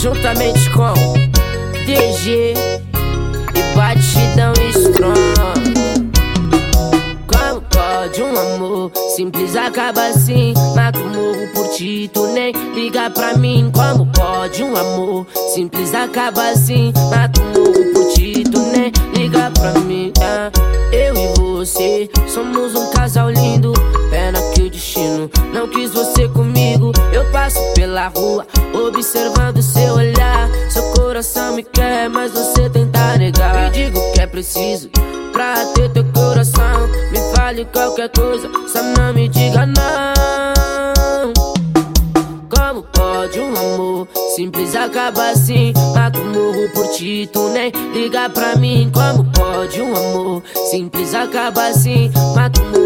juntamente com DG e batidão strong. Como pode um amor simples acaba assim? Mato morro por ti, tu nem liga pra mim. Como pode um amor simples acaba assim? Mato morro por ti, tu nem liga pra mim. Ah, eu e você somos um casal lindo. Que o destino não quis você comigo. Eu passo pela rua observando seu olhar. Seu coração me quer, mas você tenta negar. Me digo que é preciso pra ter teu coração. Me fale qualquer coisa, só não me diga não. Como pode um amor simples acabar assim? Mato morro por ti, tu nem liga pra mim. Como pode um amor simples acabar assim? Mato morro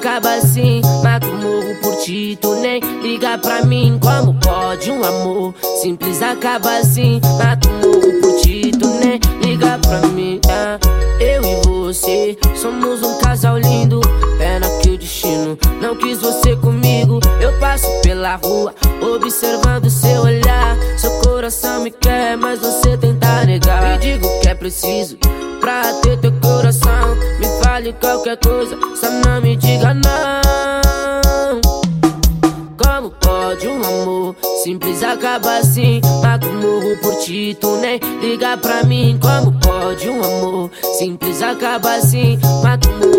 acaba assim? Mato morro por ti, tu nem liga pra mim. Como pode um amor simples acaba assim? Mato morro por ti, tu nem liga pra mim. Ah, eu e você somos um casal lindo. Pena que o destino não quis você comigo. Eu passo pela rua observando seu olhar. Seu coração me quer, mas você tenta negar. Me digo que é preciso pra ter teu coração. Qualquer coisa, só não me diga não. Como pode um amor simples acabar assim? Mato morro por ti, tu nem liga pra mim. Como pode um amor simples acabar assim? Mato morro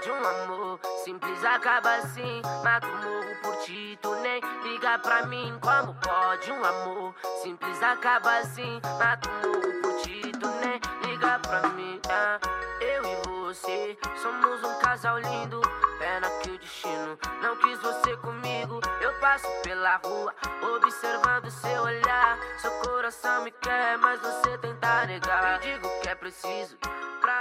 Pode um amor simples acaba assim? Mato morro por ti, tu nem liga pra mim. Como pode um amor simples acaba assim? Mato morro por ti, tu nem liga pra mim. Ah, eu e você somos um casal lindo. Pena que o destino não quis você comigo. Eu passo pela rua observando seu olhar. Seu coração me quer, mas você tenta negar. Me digo que é preciso pra